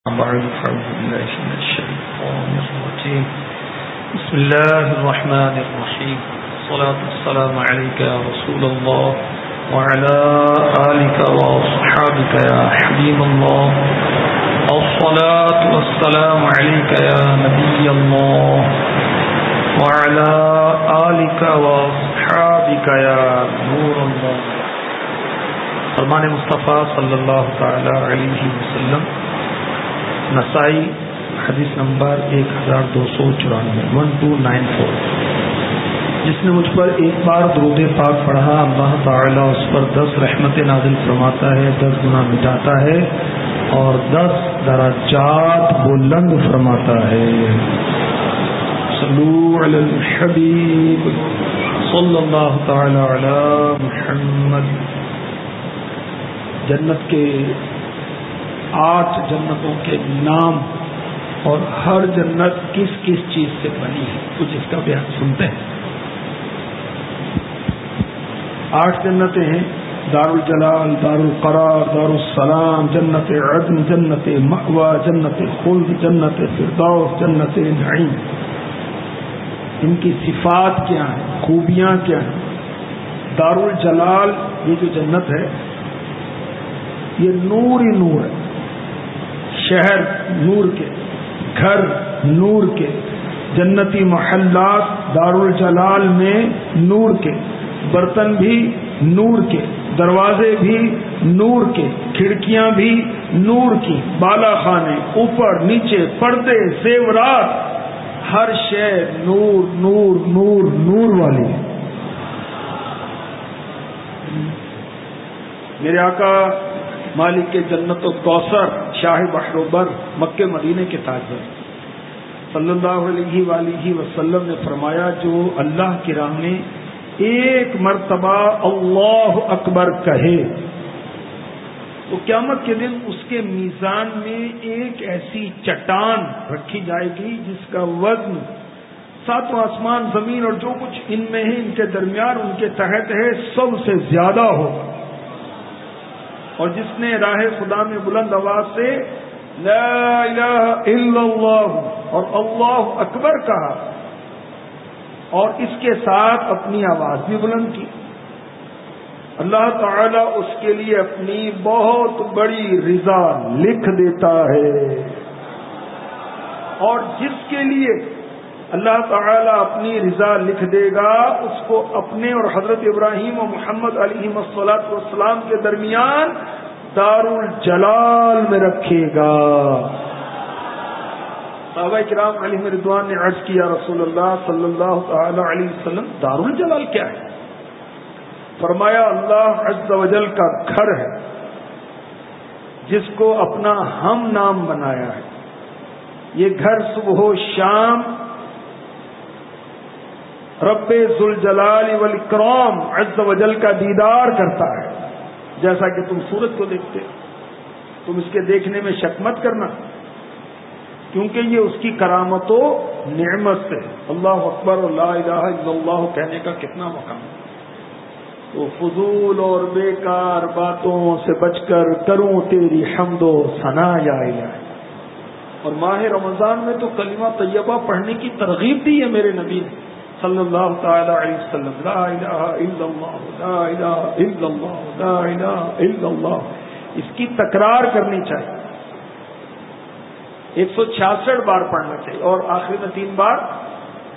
بسم الله الرحمن الرحيم. الصلاة والسلام عليك يا رسول الله وعلى آلك وصحابك يا حبيب الله. الصلاة والسلام عليك يا نبي الله وعلى آلك وصحابك يا نور الله. فرمان مصطفیٰ صلی اللہ تعالی علیہ وسلم نسائی، حدیث نمبر ایک ہزار دو سو چورانوے ون ٹو نائن فور جس نے مجھ پر ایک بار درود پاک پڑھا، اللہ تعالیٰ اس پر دس رحمت نازل فرماتا ہے، دس گنا مٹاتا ہے اور دس درجات بلند فرماتا ہے۔ صلو علی الحبیب، صلی اللہ تعالی علی محمد۔ جنت کے آٹھ جنتوں کے نام اور ہر جنت کس کس چیز سے بنی ہے؟ کچھ اس کا بیان سنتے ہیں۔ آٹھ جنتیں ہیں دار الجلال دار القرار دار السلام جنت عدن، جنت مقوا جنت خلد، جنت فردوس، جنت نعیم۔ ان کی صفات کیا ہیں؟ خوبیاں کیا ہیں؟ دار الجلال یہ جو جنت ہے، یہ نور ہی نور ہے۔ شہر نور کے، گھر نور کے، جنتی محلات دار الجلال میں نور کے، برتن بھی نور کے، دروازے بھی نور کے، کھڑکیاں بھی نور کی بالا خانے اوپر نیچے، پردے، زیورات، ہر شے نور نور نور نور والی میرے آقا مالک کے جنت و کوثر شاہ بحروبر مکے مدینے کے تاجر صلی اللہ علیہ وآلہ وسلم نے فرمایا، جو اللہ کی راہ میں ایک مرتبہ اللہ اکبر کہے، تو قیامت کے دن اس کے میزان میں ایک ایسی چٹان رکھی جائے گی، جس کا وزن ساتوں آسمان، زمین اور جو کچھ ان میں ہے، ان کے درمیان، ان کے تحت ہے، سب سے زیادہ ہوگا۔ اور جس نے راہ خدا میں بلند آواز سے لا الہ الا اللہ اور اللہ اکبر کہا اور اس کے ساتھ اپنی آواز بھی بلند کی۔ اللہ تعالی اس کے لیے اپنی بہت بڑی رضا لکھ دیتا ہے اور جس کے لیے اللہ تعالی اپنی رضا لکھ دے گا، اس کو اپنے اور حضرت ابراہیم و محمد علی مسلاط والسلام کے درمیان دار الجلال میں رکھے گا۔ صحابہ کرام علی مردوان نے عرض کیا، رسول اللہ صلی اللہ تعالی علیہ وسلم دار الجلال کیا ہے؟ فرمایا، اللہ عز و جل کا گھر ہے، جس کو اپنا ہم نام بنایا ہے۔ یہ گھر صبح و شام رب ذوالجلال والاکرام عز و جل کا دیدار کرتا ہے۔ جیسا کہ تم سورج کو دیکھتے تم اس کے دیکھنے میں شک مت کرنا۔ کیونکہ یہ اس کی کرامت و نعمت سے اللہ اکبر اللہ الہ الا اللہ کہنے کا کتنا مقام تو فضول اور بیکار باتوں سے بچ کر کروں تیری حمد و ثنا یا اور ماہ رمضان میں تو کلمہ طیبہ پڑھنے کی ترغیب دی ہے میرے نبی نے۔ صلی اللہ تعالی علیہ وسلم. لا الہ الا اللہ لا الہ الا اللہ لا الہ الا اللہ اس کی تکرار کرنی چاہیے۔ ایک سو چھیاسٹھ بار پڑھنا چاہیے اور آخری میں تین بار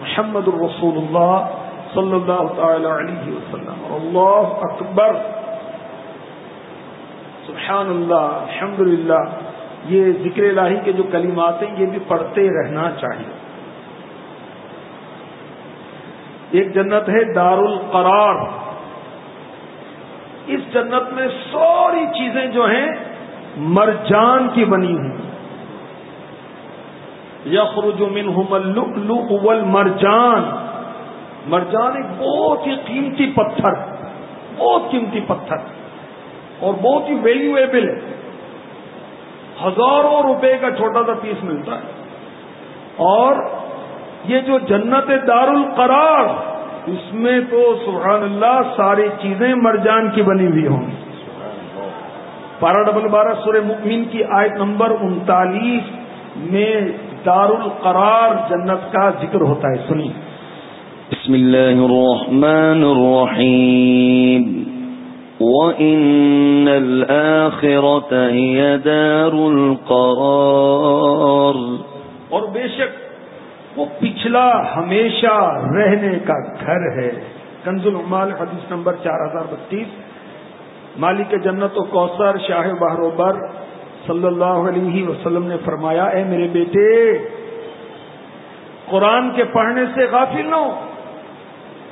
محمد الرسول اللہ صلی اللہ تعالی علیہ وسلم۔ اللہ اکبر۔ سبحان اللہ الحمد یہ ذکر الہی کے جو کلمات ہیں، یہ بھی پڑھتے رہنا چاہیے۔ ایک جنت ہے دار القرار اس جنت میں ساری چیزیں جو ہیں مرجان کی بنی ہوئی۔ یخرج منہم اللؤلؤ والمرجان۔ مرجان ایک بہت ہی قیمتی پتھر، بہت قیمتی پتھر اور بہت ہی ویلیویبل ہے۔ ہزاروں روپے کا چھوٹا سا پیس ملتا ہے اور یہ جو جنت دار القرار اس میں تو سبحان اللہ ساری چیزیں مرجان کی بنی ہوئی ہوں بارہ ڈبل بارہ سورہ مؤمن کی آیت نمبر انتالیس میں دار القرار جنت کا ذکر ہوتا ہے۔ سنی بسم اللہ الرحمن الرحیم۔ وَإِنَّ الْآخِرَةَ هِيَ دَارُ الْقَرَارِ۔ اور بے شک وہ پچھلا ہمیشہ رہنے کا گھر ہے۔ کنز العمال حدیث نمبر چار ہزار بتیس۔ مالک جنت و کوثر، شاہ بہروبر صلی اللہ علیہ وسلم نے فرمایا، اے میرے بیٹے، قرآن کے پڑھنے سے غافل نہ ہو،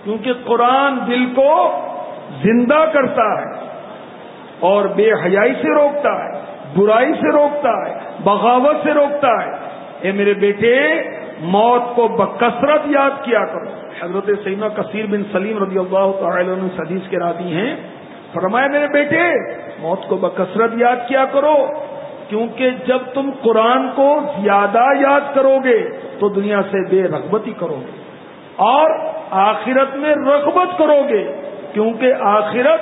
کیونکہ قرآن دل کو زندہ کرتا ہے اور بے حیائی سے روکتا ہے، برائی سے روکتا ہے، بغاوت سے روکتا ہے۔ اے میرے بیٹے موت کو بکثرت یاد کیا کرو۔ حضرت سیمہ کثیر بن سلیم رضی اللہ تعالی حدیث کے راضی ہیں۔ فرمایا، میرے بیٹے، موت کو بکثرت یاد کیا کرو، کیونکہ جب تم قرآن کو زیادہ یاد کرو گے تو دنیا سے بے رغبتی کرو گے اور آخرت میں رغبت کرو گے کیونکہ آخرت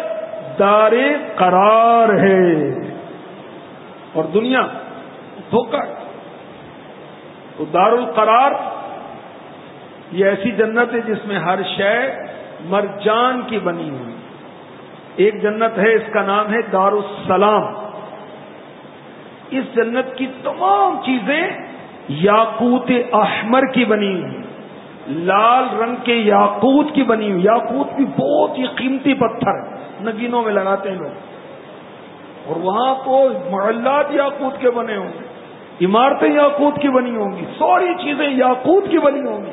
دار قرار ہے۔ اور دنیا دھوکہ تو دار القرار یہ ایسی جنت ہے جس میں ہر شے مرجان کی بنی ہوئی ایک جنت ہے، اس کا نام ہے دار السلام اس جنت کی تمام چیزیں یاقوت احمر کی بنی ہوئی لال رنگ کے یاقوت کی بنی ہوئی یاقوت بھی بہت ہی قیمتی پتھر نگینوں میں لگاتے ہیں لوگ۔ اور وہاں تو محلات یاقوت کے بنے ہوں گے عمارتیں یاقوت کی بنی ہوں گی، ساری چیزیں یاقوت کی بنی ہوں گی۔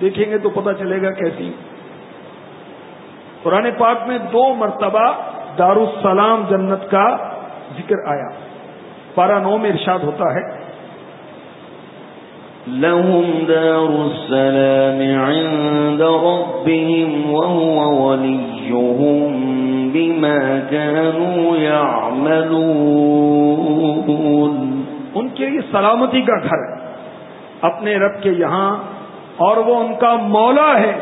دیکھیں گے تو پتہ چلے گا کیسی۔ قرآن پاک میں دو مرتبہ دارالسلام جنت کا ذکر آیا۔ پارا نو میں ارشاد ہوتا ہے۔ لهم دار السلام عند ربهم وهو وليهم بما كانوا يعملون۔ کے لیے سلامتی کا گھر اپنے رب کے یہاں اور وہ ان کا مولا ہے۔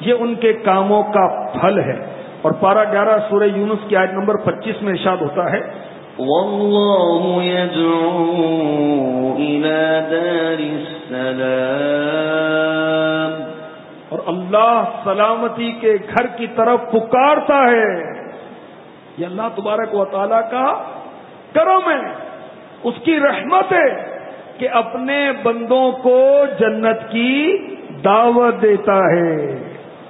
یہ ان کے کاموں کا پھل ہے۔ اور پارہ گیارہ سورہ یونس کی آیت نمبر پچیس میں ارشاد ہوتا ہے والله يدعو إلى دار السلام۔ اور اللہ سلامتی کے گھر کی طرف پکارتا ہے۔ یہ اللہ تبارک و تعالی کا کرم ہے۔ اس کی رحمت ہے کہ اپنے بندوں کو جنت کی دعوت دیتا ہے۔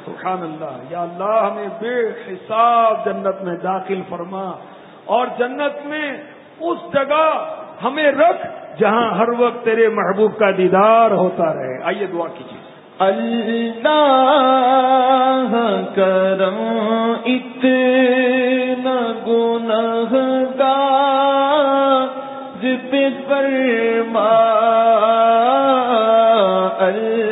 سبحان اللہ۔ یا اللہ، ہمیں بے حساب جنت میں داخل فرما اور جنت میں اس جگہ ہمیں رکھ جہاں ہر وقت تیرے محبوب کا دیدار ہوتا رہے۔ آئیے دعا کیجیے۔ اللہ کرم اتنا گنہ گار فرما اللہ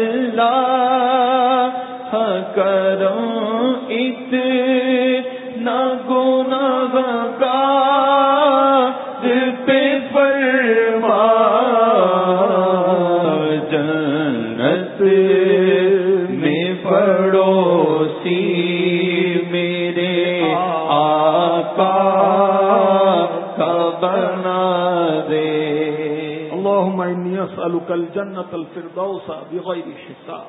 أسألك الجنة الفردوس بغير حساب.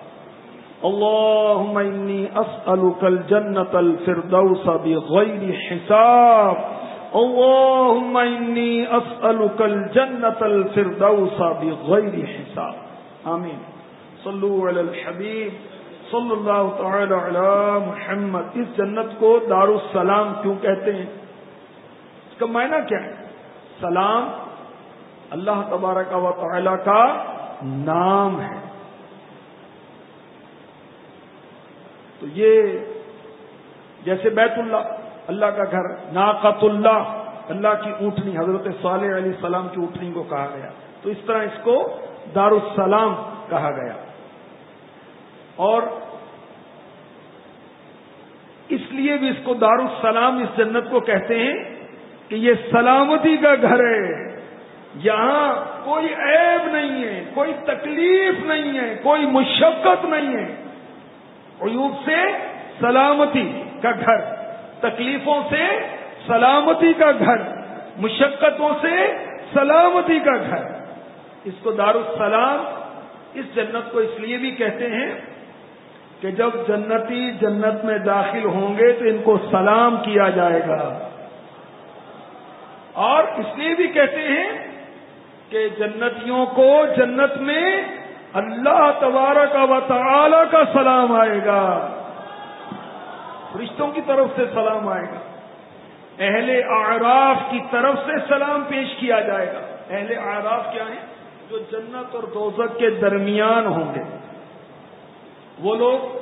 اللهم إني أسألك الجنة الفردوس بغير حساب. اللهم إني أسألك الجنة الفردوس بغير حساب. آمين. صلوا على الحبيب. صلی اللہ تعالی علی محمد. اس جنت کو دار السلام کیوں کہتے ہیں؟ اس کا معنی کیا ہے؟ سلام اللہ تبارک و تعالی کا نام ہے۔ تو یہ جیسے بیت اللہ اللہ کا گھر ناقت اللہ اللہ کی اونٹنی، حضرت صالح علیہ السلام کی اونٹنی کو کہا گیا۔ تو اس طرح اس کو دار السلام کہا گیا۔ اور اس لیے بھی اس کو دار السلام اس جنت کو کہتے ہیں کہ یہ سلامتی کا گھر ہے۔ یہاں کوئی عیب نہیں ہے، کوئی تکلیف نہیں ہے، کوئی مشقت نہیں ہے۔ عیوب سے سلامتی کا گھر، تکلیفوں سے سلامتی کا گھر، مشقتوں سے سلامتی کا گھر۔ اس کو دار السلام اس جنت کو اس لیے بھی کہتے ہیں کہ جب جنتی جنت میں داخل ہوں گے تو ان کو سلام کیا جائے گا۔ اور اس لیے بھی کہتے ہیں کہ جنتیوں کو جنت میں اللہ تبارک و تعالی کا سلام آئے گا۔ رشتوں کی طرف سے سلام آئے گا۔ اہل اعراف کی طرف سے سلام پیش کیا جائے گا۔ اہل اعراف کیا ہیں؟ جو جنت اور دوزک کے درمیان ہوں گے۔ وہ لوگ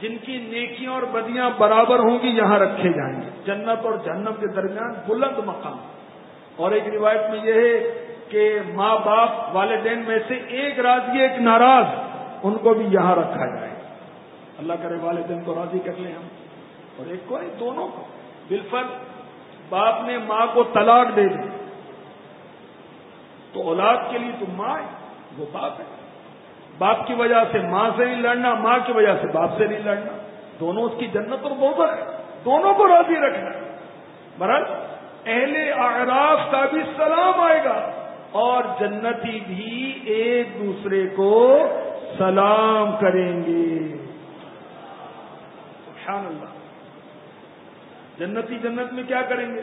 جن کی نیکیاں اور بدیاں برابر ہوں گی، یہاں رکھے جائیں گے۔ جنت اور جہنم کے درمیان بلند مقام۔ اور ایک روایت میں یہ ہے کہ ماں باپ والدین میں سے ایک راضی ایک ناراض، ان کو بھی یہاں رکھا جائے۔ اللہ کرے والدین کو راضی کر لیں ہم۔ اور ایک کو نہیں دونوں کو۔ بالفل باپ نے ماں کو طلاق دے دی۔ تو اولاد کے لیے تو ماں ہے، وہ باپ ہے۔ باپ کی وجہ سے ماں سے نہیں لڑنا، ماں کی وجہ سے باپ سے نہیں لڑنا۔ دونوں اس کی جنت اور بہت ہے۔ دونوں کو راضی رکھنا۔ برحال اہل اعراف کا بھی سلام آئے گا اور جنتی بھی ایک دوسرے کو سلام کریں گے۔ سبحان اللہ۔ جنتی جنت میں کیا کریں گے؟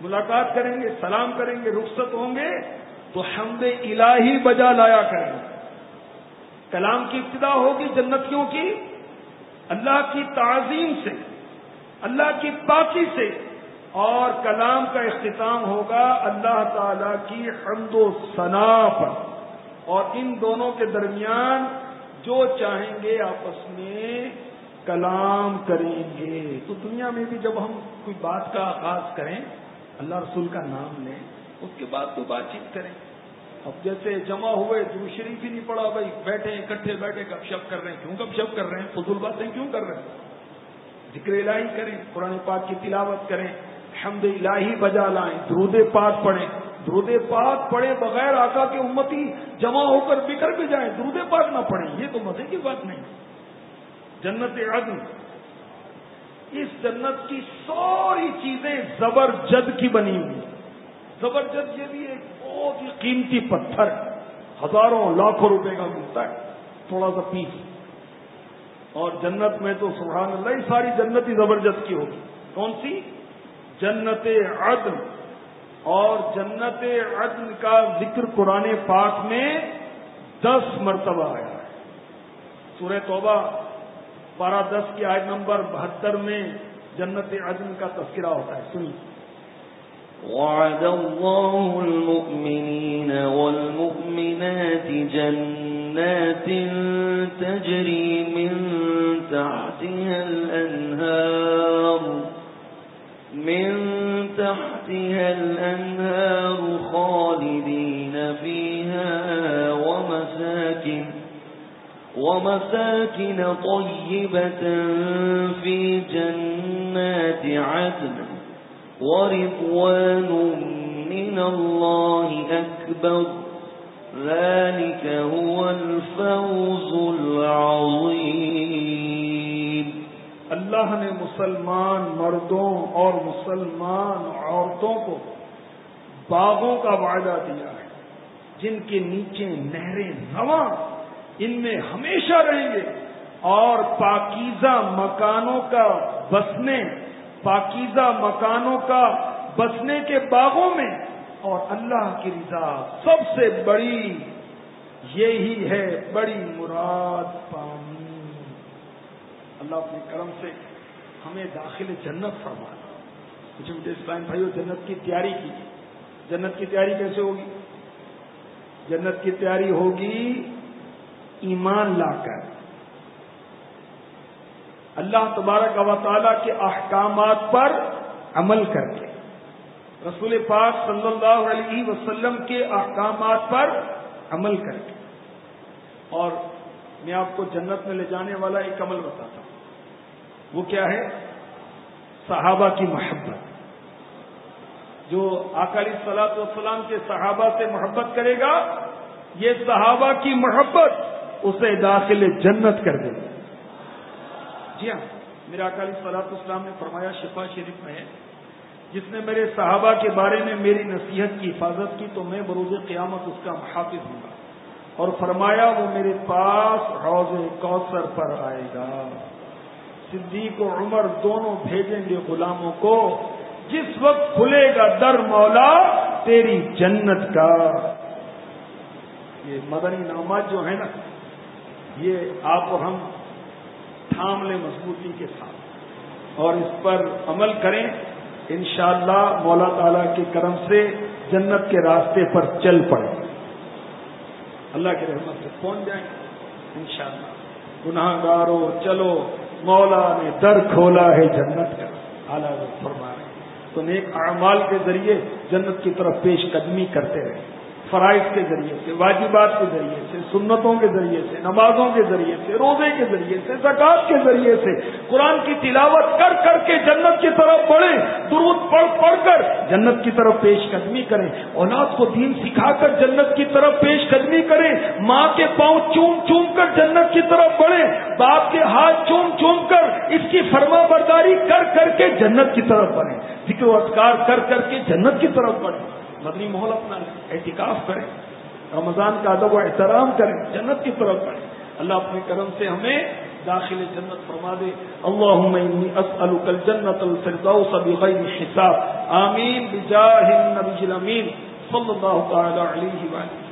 ملاقات کریں گے، سلام کریں گے، رخصت ہوں گے تو حمد الہی بجا لایا کریں گے۔ کلام کی ابتدا ہوگی جنتیوں کی، اللہ کی تعظیم سے، اللہ کی پاکی سے اور کلام کا اختتام ہوگا اللہ تعالی کی حمد و ثنا پر۔ اور ان دونوں کے درمیان جو چاہیں گے آپس میں کلام کریں گے۔ تو دنیا میں بھی جب ہم کوئی بات کا آغاز کریں، اللہ رسول کا نام لیں، اس کے بعد کوئی بات چیت کریں۔ اب جیسے جمع ہوئے جو شریف ہی نہیں پڑا، بھائی بیٹھے، اکٹھے بیٹھے، گپ شپ کر رہے ہیں۔ کیوں گپ شپ کر رہے ہیں؟ فضول باتیں کیوں کر رہے ہیں؟ ذکر الہی کریں، قرآن پاک کی تلاوت کریں۔ حمد الہی بجا لائیں۔ درود پاک پڑھیں۔ درود پاک پڑھے بغیر آقا کے امتی جمع ہو کر بکھر کے جائیں۔ درود پاک نہ پڑھیں، یہ تو مزے کی بات نہیں۔ جنت عدن اس جنت کی ساری چیزیں زبرجد کی بنی ہوئی زبرجد یہ بھی ایک بہت ہی قیمتی پتھر ہزاروں، لاکھوں روپے کا ملتا ہے۔ تھوڑا سا پیس۔ اور جنت میں تو سبحان اللہ ہی ساری جنت ہی زبرجست کی ہوگی۔ کون سی؟ جنت عدن اور جنت عدن کا ذکر قرآن پاک میں دس مرتبہ آیا ہے۔ سورہ توبہ بارہ دس کی آئٹ نمبر بہتر میں جنت عدن کا تذکرہ ہوتا ہے۔ سنیے۔ وعد الله المؤمنين والمؤمنات جنات تجري من تحتها الأنهار من تحتها الأنهار خالدين فيها ومساكن ومساكن طيبة في جنات عدن ورضوان من الله أكبر ذلك هو الفوز العظيم اللہ نے مسلمان مردوں اور مسلمان عورتوں کو باغوں کا وعدہ دیا ہے۔ جن کے نیچے نہریں رواں ان میں ہمیشہ رہیں گے۔ اور پاکیزہ مکانوں کا بسنے، پاکیزہ مکانوں کا بسنے کے باغوں میں۔ اور اللہ کی رضا سب سے بڑی، یہی ہے بڑی مراد پانی۔ اللہ اپنے کرم سے ہمیں داخل جنت فرمانا کچھ مجھے اسلام بھائیو جنت کی تیاری کی جنت کی تیاری کیسے ہوگی؟ جنت کی تیاری ہوگی ایمان لا کر۔ اللہ تبارک و تعالیٰ کے احکامات پر عمل کر کے۔ رسول پاک صلی اللہ علیہ وسلم کے احکامات پر عمل کر کے۔ اور میں آپ کو جنت میں لے جانے والا ایک عمل بتاتا ہوں۔ وہ کیا ہے؟ صحابہ کی محبت۔ جو اکالی سلاط والسلام کے صحابہ سے محبت کرے گا، یہ صحابہ کی محبت اسے داخل جنت کر دے گا۔ جی ہاں میرا اکالی صلاحت اسلام نے فرمایا، شفا شریف میں ہے۔ جس نے میرے صحابہ کے بارے میں میری نصیحت کی حفاظت کی، تو میں بروز قیامت اس کا محافظ ہوں گا۔ اور فرمایا، وہ میرے پاس روز کوثر پر آئے گا۔ صدیق و عمر دونوں بھیجیں گے غلاموں کو، جس وقت کھلے گا در مولا تیری جنت کا۔ یہ مدنی نامات جو ہے نا، یہ آپ ہم تھام لیں مضبوطی کے ساتھ۔ اور اس پر عمل کریں، انشاءاللہ مولا تعالی کے کرم سے جنت کے راستے پر چل پڑے اللہ کے رحمت سے پہنچ جائیں؟ انشاءاللہ۔ گناہ گارو چلو۔ مولا نے در کھولا ہے جنت کا۔ اعلیٰ فرما رہے تو نیک اعمال کے ذریعے جنت کی طرف پیش قدمی کرتے رہے۔ فرائض کے ذریعے سے، واجبات کے ذریعے سے، سنتوں کے ذریعے سے، نمازوں کے ذریعے سے، روزے کے ذریعے سے زکات کے ذریعے سے، قرآن کی تلاوت کر کر کے جنت کی طرف بڑھیں، درود پڑھ پڑھ کر جنت کی طرف پیش قدمی کریں، اولاد کو دین سکھا کر جنت کی طرف پیش قدمی کریں، ماں کے پاؤں چوم چوم کر جنت کی طرف بڑھیں، باپ کے ہاتھ چوم چوم کر اس کی فرما برداری کر کر کے جنت کی طرف بڑھیں، ذکر و اذکار کر کر کے جنت کی طرف بڑھیں۔ مدنی ماحول اپنا احتکاف کریں، رمضان کا ادب و احترام کریں، جنت کی طرف بڑھیں۔ اللہ اپنے کرم سے ہمیں داخل جنت فرما دے۔ اللہ اسألك الجنت الفردوس بغیر حساب۔ آمین، بجاہ النبی الامین، صلی اللہ تعالی علیہ وآلہ